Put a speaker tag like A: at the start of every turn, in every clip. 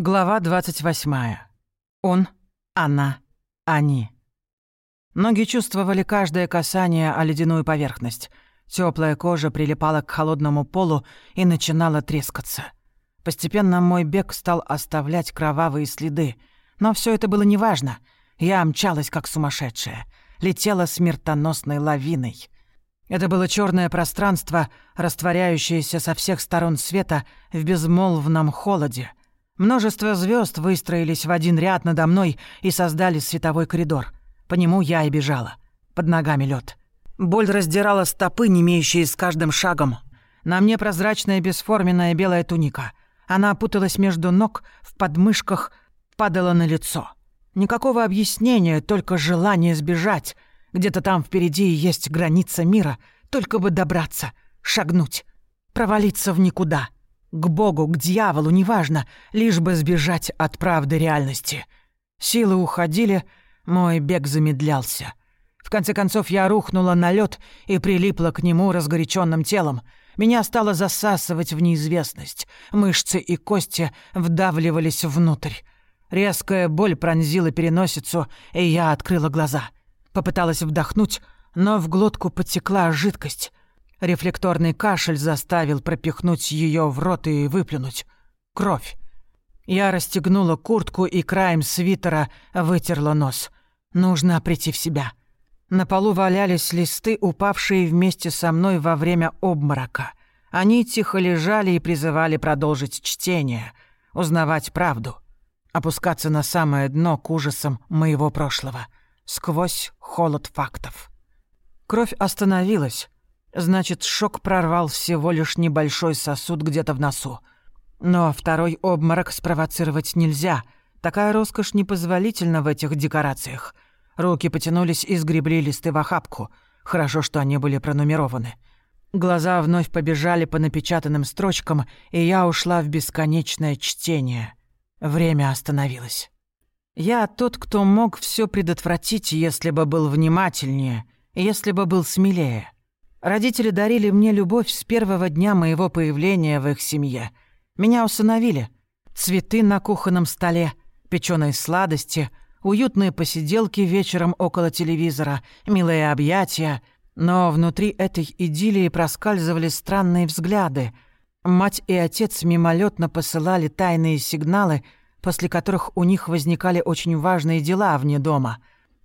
A: Глава 28. Он, она, они. Ноги чувствовали каждое касание о ледяную поверхность. Теплая кожа прилипала к холодному полу и начинала трескаться. Постепенно мой бег стал оставлять кровавые следы. Но все это было неважно. Я мчалась, как сумасшедшая. Летела смертоносной лавиной. Это было черное пространство, растворяющееся со всех сторон света в безмолвном холоде — Множество звезд выстроились в один ряд надо мной и создали световой коридор. По нему я и бежала. Под ногами лед. Боль раздирала стопы, не имеющие с каждым шагом. На мне прозрачная бесформенная белая туника. Она опуталась между ног, в подмышках, падала на лицо. Никакого объяснения, только желание сбежать. Где-то там впереди есть граница мира, только бы добраться, шагнуть, провалиться в никуда. К Богу, к дьяволу, неважно, лишь бы сбежать от правды реальности. Силы уходили, мой бег замедлялся. В конце концов я рухнула на лед и прилипла к нему разгоряченным телом. Меня стало засасывать в неизвестность. Мышцы и кости вдавливались внутрь. Резкая боль пронзила переносицу, и я открыла глаза. Попыталась вдохнуть, но в глотку потекла жидкость. Рефлекторный кашель заставил пропихнуть ее в рот и выплюнуть. Кровь. Я расстегнула куртку и краем свитера вытерла нос. Нужно прийти в себя. На полу валялись листы, упавшие вместе со мной во время обморока. Они тихо лежали и призывали продолжить чтение, узнавать правду, опускаться на самое дно к ужасам моего прошлого, сквозь холод фактов. Кровь остановилась, Значит, шок прорвал всего лишь небольшой сосуд где-то в носу. Но второй обморок спровоцировать нельзя. Такая роскошь непозволительна в этих декорациях. Руки потянулись и сгребли листы в охапку. Хорошо, что они были пронумерованы. Глаза вновь побежали по напечатанным строчкам, и я ушла в бесконечное чтение. Время остановилось. Я тот, кто мог все предотвратить, если бы был внимательнее, если бы был смелее. Родители дарили мне любовь с первого дня моего появления в их семье. Меня усыновили. Цветы на кухонном столе, печеные сладости, уютные посиделки вечером около телевизора, милые объятия. Но внутри этой идиллии проскальзывали странные взгляды. Мать и отец мимолетно посылали тайные сигналы, после которых у них возникали очень важные дела вне дома.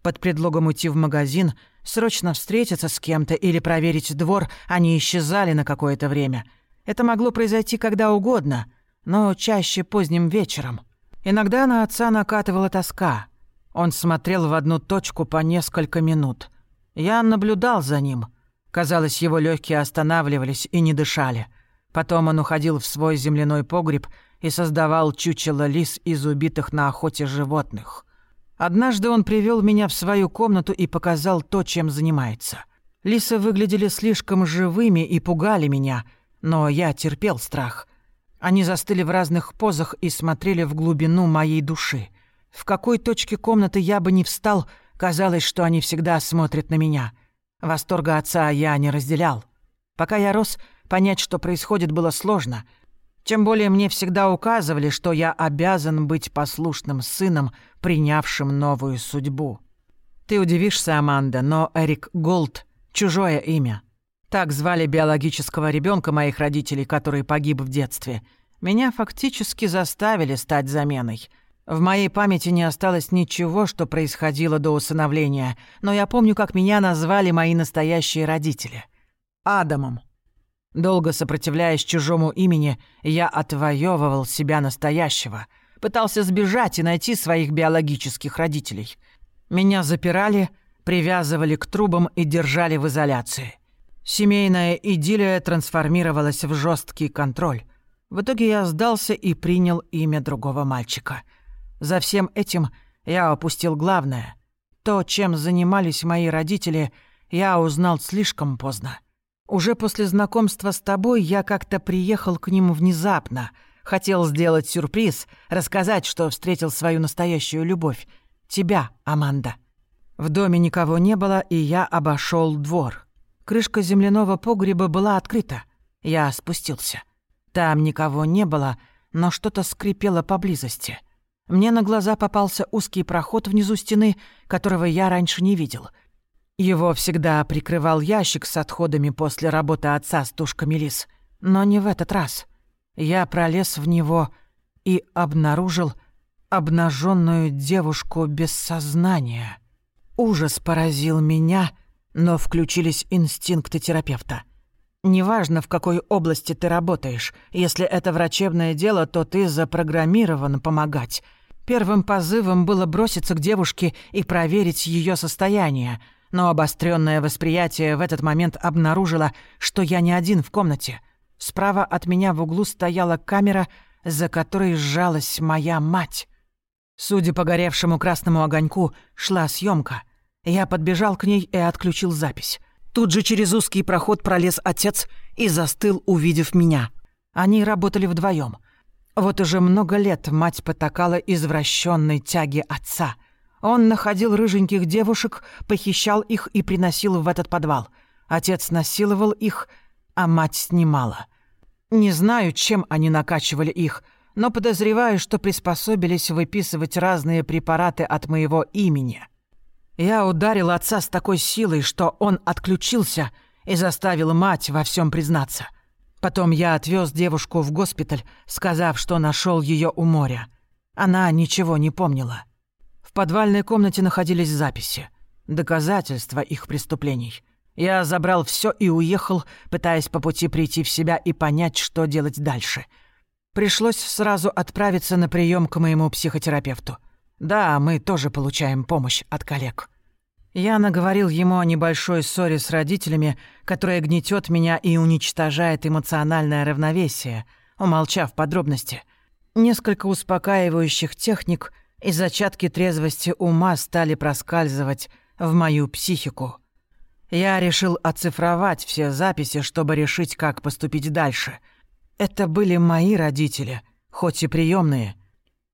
A: Под предлогом уйти в магазин – Срочно встретиться с кем-то или проверить двор, они исчезали на какое-то время. Это могло произойти когда угодно, но чаще поздним вечером. Иногда на отца накатывала тоска. Он смотрел в одну точку по несколько минут. Я наблюдал за ним. Казалось, его легкие останавливались и не дышали. Потом он уходил в свой земляной погреб и создавал чучело лис из убитых на охоте животных. Однажды он привел меня в свою комнату и показал то, чем занимается. Лисы выглядели слишком живыми и пугали меня, но я терпел страх. Они застыли в разных позах и смотрели в глубину моей души. В какой точке комнаты я бы не встал, казалось, что они всегда смотрят на меня. Восторга отца я не разделял. Пока я рос, понять, что происходит, было сложно — тем более мне всегда указывали, что я обязан быть послушным сыном, принявшим новую судьбу. Ты удивишься, Аманда, но Эрик Голд — чужое имя. Так звали биологического ребенка моих родителей, который погиб в детстве. Меня фактически заставили стать заменой. В моей памяти не осталось ничего, что происходило до усыновления, но я помню, как меня назвали мои настоящие родители. Адамом. Долго сопротивляясь чужому имени, я отвоевывал себя настоящего, пытался сбежать и найти своих биологических родителей. Меня запирали, привязывали к трубам и держали в изоляции. Семейная идиллия трансформировалась в жесткий контроль. В итоге я сдался и принял имя другого мальчика. За всем этим я опустил главное. То, чем занимались мои родители, я узнал слишком поздно. Уже после знакомства с тобой я как-то приехал к ним внезапно. Хотел сделать сюрприз, рассказать, что встретил свою настоящую любовь. Тебя, Аманда. В доме никого не было, и я обошел двор. Крышка земляного погреба была открыта. Я спустился. Там никого не было, но что-то скрипело поблизости. Мне на глаза попался узкий проход внизу стены, которого я раньше не видел. Его всегда прикрывал ящик с отходами после работы отца с тушками лис. Но не в этот раз. Я пролез в него и обнаружил обнаженную девушку без сознания. Ужас поразил меня, но включились инстинкты терапевта. Неважно, в какой области ты работаешь, если это врачебное дело, то ты запрограммирован помогать. Первым позывом было броситься к девушке и проверить ее состояние, но обостренное восприятие в этот момент обнаружило, что я не один в комнате. Справа от меня в углу стояла камера, за которой сжалась моя мать. Судя по горевшему красному огоньку, шла съемка. Я подбежал к ней и отключил запись. Тут же через узкий проход пролез отец и застыл, увидев меня. Они работали вдвоем. Вот уже много лет мать потакала извращенной тяге отца. Он находил рыженьких девушек, похищал их и приносил в этот подвал. Отец насиловал их, а мать снимала. Не знаю, чем они накачивали их, но подозреваю, что приспособились выписывать разные препараты от моего имени. Я ударил отца с такой силой, что он отключился и заставил мать во всем признаться. Потом я отвез девушку в госпиталь, сказав, что нашел ее у моря. Она ничего не помнила. В подвальной комнате находились записи, доказательства их преступлений. Я забрал все и уехал, пытаясь по пути прийти в себя и понять, что делать дальше — Пришлось сразу отправиться на прием к моему психотерапевту. Да, мы тоже получаем помощь от коллег. Я наговорил ему о небольшой ссоре с родителями, которая гнетет меня и уничтожает эмоциональное равновесие, умолчав подробности. Несколько успокаивающих техник и зачатки трезвости ума стали проскальзывать в мою психику. Я решил оцифровать все записи, чтобы решить, как поступить дальше — это были мои родители, хоть и приемные.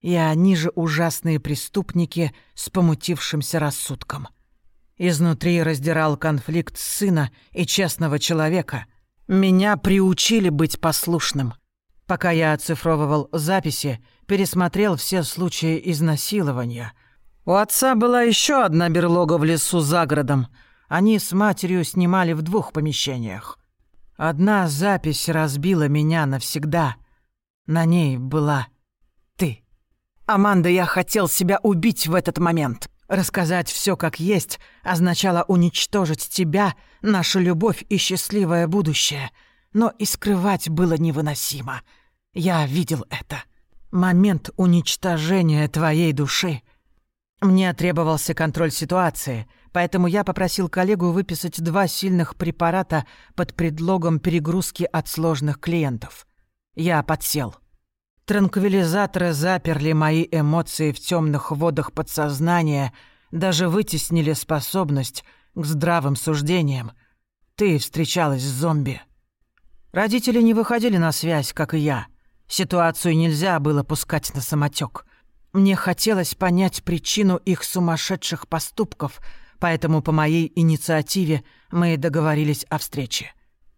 A: И они же ужасные преступники с помутившимся рассудком. Изнутри раздирал конфликт сына и честного человека. Меня приучили быть послушным. Пока я оцифровывал записи, пересмотрел все случаи изнасилования. У отца была еще одна берлога в лесу за городом. Они с матерью снимали в двух помещениях. Одна запись разбила меня навсегда. На ней была ты. Аманда, я хотел себя убить в этот момент. Рассказать все как есть означало уничтожить тебя, нашу любовь и счастливое будущее. Но и скрывать было невыносимо. Я видел это. Момент уничтожения твоей души. Мне требовался контроль ситуации — поэтому я попросил коллегу выписать два сильных препарата под предлогом перегрузки от сложных клиентов. Я подсел. Транквилизаторы заперли мои эмоции в темных водах подсознания, даже вытеснили способность к здравым суждениям. Ты встречалась с зомби. Родители не выходили на связь, как и я. Ситуацию нельзя было пускать на самотек. Мне хотелось понять причину их сумасшедших поступков — поэтому по моей инициативе мы договорились о встрече.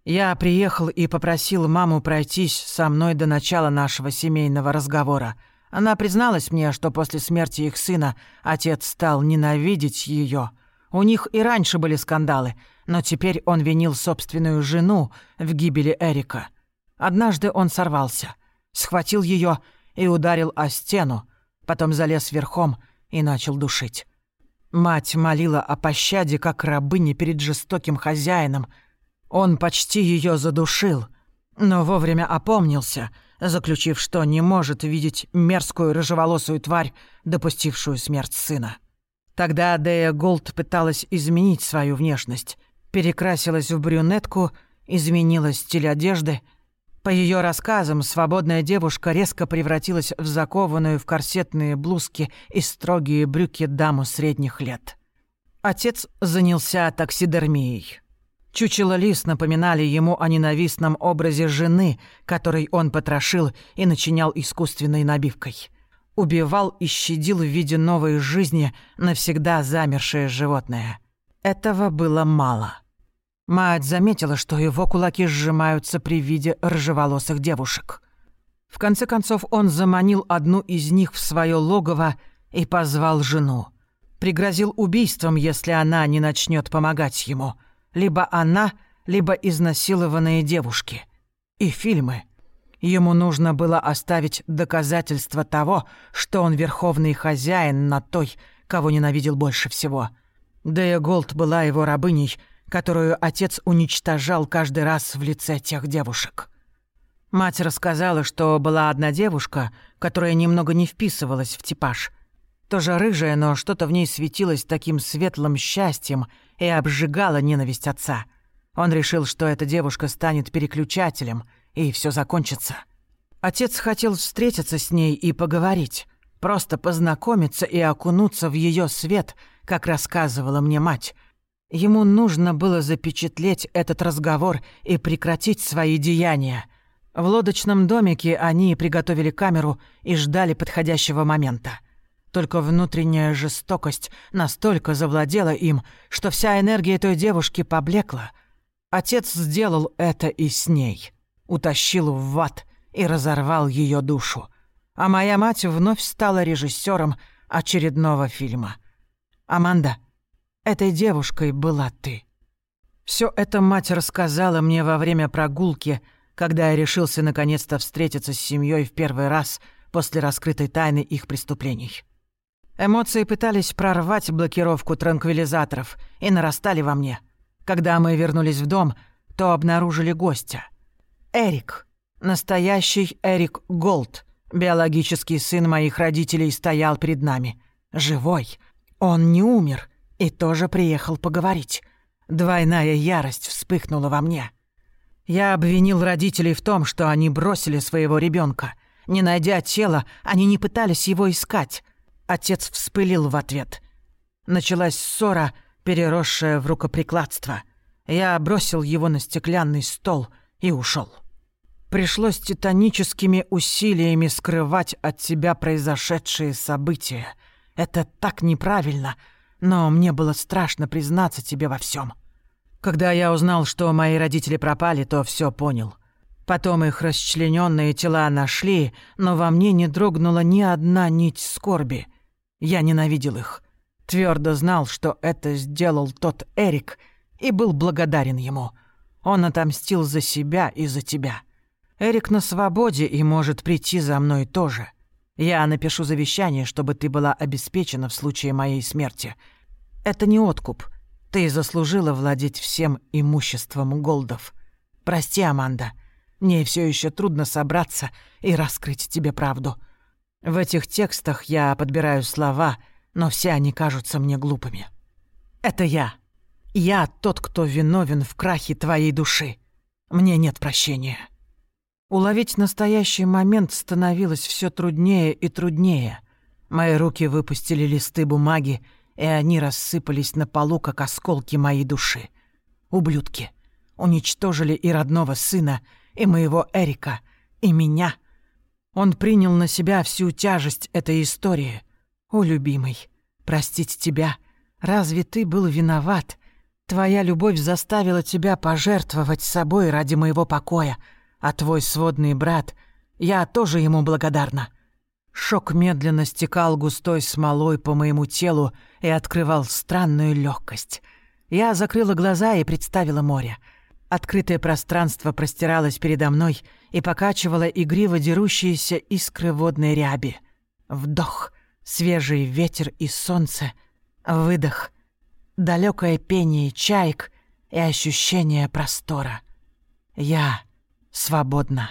A: Я приехал и попросил маму пройтись со мной до начала нашего семейного разговора. Она призналась мне, что после смерти их сына отец стал ненавидеть ее. У них и раньше были скандалы, но теперь он винил собственную жену в гибели Эрика. Однажды он сорвался, схватил ее и ударил о стену, потом залез верхом и начал душить. Мать молила о пощаде, как рабыня перед жестоким хозяином. Он почти ее задушил, но вовремя опомнился, заключив, что не может видеть мерзкую рыжеволосую тварь, допустившую смерть сына. Тогда Дея Голд пыталась изменить свою внешность, перекрасилась в брюнетку, изменила стиль одежды — по ее рассказам, свободная девушка резко превратилась в закованную в корсетные блузки и строгие брюки даму средних лет. Отец занялся таксидермией. Чучело лис напоминали ему о ненавистном образе жены, который он потрошил и начинял искусственной набивкой. Убивал и щадил в виде новой жизни навсегда замершее животное. Этого было мало. Мать заметила, что его кулаки сжимаются при виде рыжеволосых девушек. В конце концов он заманил одну из них в свое логово и позвал жену. Пригрозил убийством, если она не начнет помогать ему. Либо она, либо изнасилованные девушки. И фильмы. Ему нужно было оставить доказательство того, что он верховный хозяин на той, кого ненавидел больше всего. Дея Голд была его рабыней, которую отец уничтожал каждый раз в лице тех девушек. Мать рассказала, что была одна девушка, которая немного не вписывалась в типаж. Тоже рыжая, но что-то в ней светилось таким светлым счастьем и обжигала ненависть отца. Он решил, что эта девушка станет переключателем, и все закончится. Отец хотел встретиться с ней и поговорить, просто познакомиться и окунуться в ее свет, как рассказывала мне мать. Ему нужно было запечатлеть этот разговор и прекратить свои деяния. В лодочном домике они приготовили камеру и ждали подходящего момента. Только внутренняя жестокость настолько завладела им, что вся энергия той девушки поблекла. Отец сделал это и с ней. Утащил в ад и разорвал ее душу. А моя мать вновь стала режиссером очередного фильма. «Аманда, этой девушкой была ты». Все это мать рассказала мне во время прогулки, когда я решился наконец-то встретиться с семьей в первый раз после раскрытой тайны их преступлений. Эмоции пытались прорвать блокировку транквилизаторов и нарастали во мне. Когда мы вернулись в дом, то обнаружили гостя. Эрик. Настоящий Эрик Голд. Биологический сын моих родителей стоял перед нами. Живой. Он не умер и тоже приехал поговорить. Двойная ярость вспыхнула во мне. Я обвинил родителей в том, что они бросили своего ребенка. Не найдя тело, они не пытались его искать. Отец вспылил в ответ. Началась ссора, переросшая в рукоприкладство. Я бросил его на стеклянный стол и ушел. Пришлось титаническими усилиями скрывать от себя произошедшие события. Это так неправильно, но мне было страшно признаться тебе во всем. Когда я узнал, что мои родители пропали, то все понял. Потом их расчлененные тела нашли, но во мне не дрогнула ни одна нить скорби. Я ненавидел их. Твердо знал, что это сделал тот Эрик, и был благодарен ему. Он отомстил за себя и за тебя. Эрик на свободе и может прийти за мной тоже. Я напишу завещание, чтобы ты была обеспечена в случае моей смерти. Это не откуп. Ты заслужила владеть всем имуществом Голдов. Прости, Аманда. Мне все еще трудно собраться и раскрыть тебе правду. В этих текстах я подбираю слова, но все они кажутся мне глупыми. Это я. Я тот, кто виновен в крахе твоей души. Мне нет прощения. Уловить настоящий момент становилось все труднее и труднее. Мои руки выпустили листы бумаги, и они рассыпались на полу, как осколки моей души. Ублюдки. Уничтожили и родного сына, и моего Эрика, и меня — он принял на себя всю тяжесть этой истории. О, любимый, простить тебя. Разве ты был виноват? Твоя любовь заставила тебя пожертвовать собой ради моего покоя, а твой сводный брат, я тоже ему благодарна. Шок медленно стекал густой смолой по моему телу и открывал странную легкость. Я закрыла глаза и представила море — Открытое пространство простиралось передо мной и покачивало игриво дерущиеся искры водной ряби. Вдох, свежий ветер и солнце. Выдох, далекое пение чаек и ощущение простора. Я свободна.